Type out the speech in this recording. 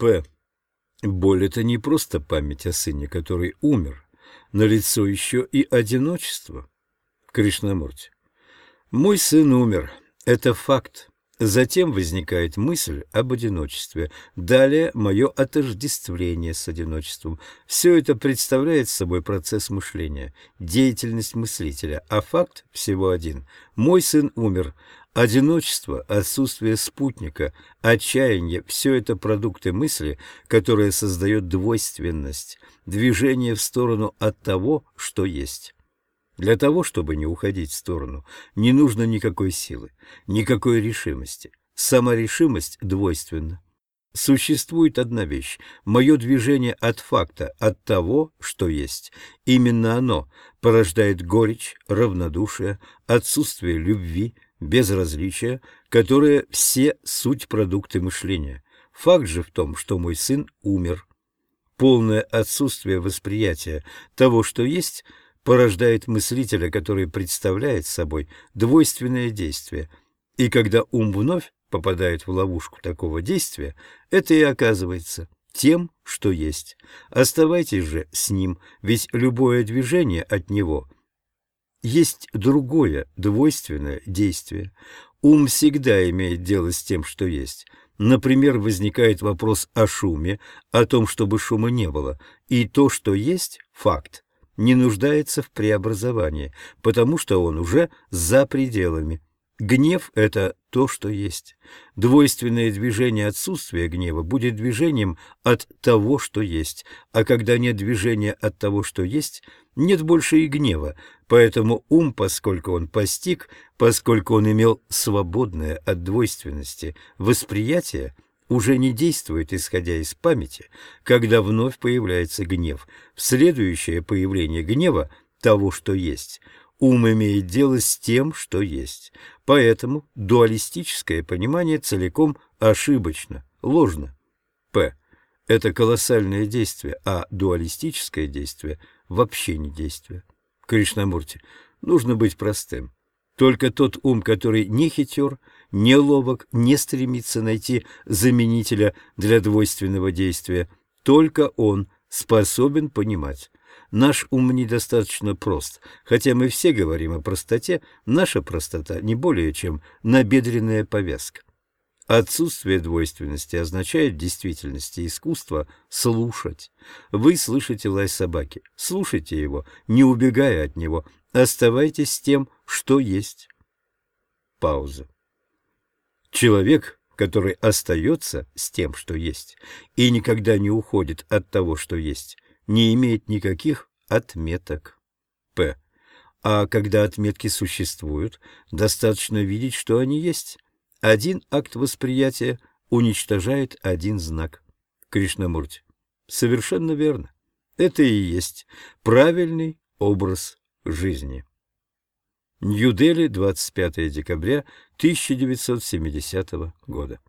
П. Боль — это не просто память о сыне, который умер. Налицо еще и одиночество. Кришнамурти. Мой сын умер. Это факт. Затем возникает мысль об одиночестве. Далее мое отождествление с одиночеством. Все это представляет собой процесс мышления, деятельность мыслителя, а факт всего один. Мой сын умер. Одиночество, отсутствие спутника, отчаяние – все это продукты мысли, которые создает двойственность, движение в сторону от того, что есть. Для того, чтобы не уходить в сторону, не нужно никакой силы, никакой решимости. Сама решимость двойственна. Существует одна вещь – мое движение от факта, от того, что есть. Именно оно порождает горечь, равнодушие, отсутствие любви, безразличие, которые все суть продукты мышления. Факт же в том, что мой сын умер. Полное отсутствие восприятия того, что есть – порождает мыслителя, который представляет собой двойственное действие. И когда ум вновь попадает в ловушку такого действия, это и оказывается тем, что есть. Оставайтесь же с ним, ведь любое движение от него есть другое, двойственное действие. Ум всегда имеет дело с тем, что есть. Например, возникает вопрос о шуме, о том, чтобы шума не было, и то, что есть – факт не нуждается в преобразовании, потому что он уже за пределами. Гнев – это то, что есть. Двойственное движение отсутствия гнева будет движением от того, что есть, а когда нет движения от того, что есть, нет больше и гнева, поэтому ум, поскольку он постиг, поскольку он имел свободное от двойственности восприятие – уже не действует, исходя из памяти, когда вновь появляется гнев. В следующее появление гнева того, что есть, ум имеет дело с тем, что есть. Поэтому дуалистическое понимание целиком ошибочно, ложно. П. Это колоссальное действие, а дуалистическое действие вообще не действие. Кришнамурти, нужно быть простым. Только тот ум, который не хитер, не ловок, не стремится найти заменителя для двойственного действия, только он способен понимать. Наш ум недостаточно прост, хотя мы все говорим о простоте, наша простота не более чем набедренная повязка. Отсутствие двойственности означает в действительности искусство слушать. Вы слышите лай собаки, слушайте его, не убегая от него, Оставайтесь с тем, что есть. Пауза. Человек, который остается с тем, что есть, и никогда не уходит от того, что есть, не имеет никаких отметок. П. А когда отметки существуют, достаточно видеть, что они есть. Один акт восприятия уничтожает один знак. Кришнамурти. Совершенно верно. Это и есть правильный образ жизни. Нью-Дели, 25 декабря 1970 года.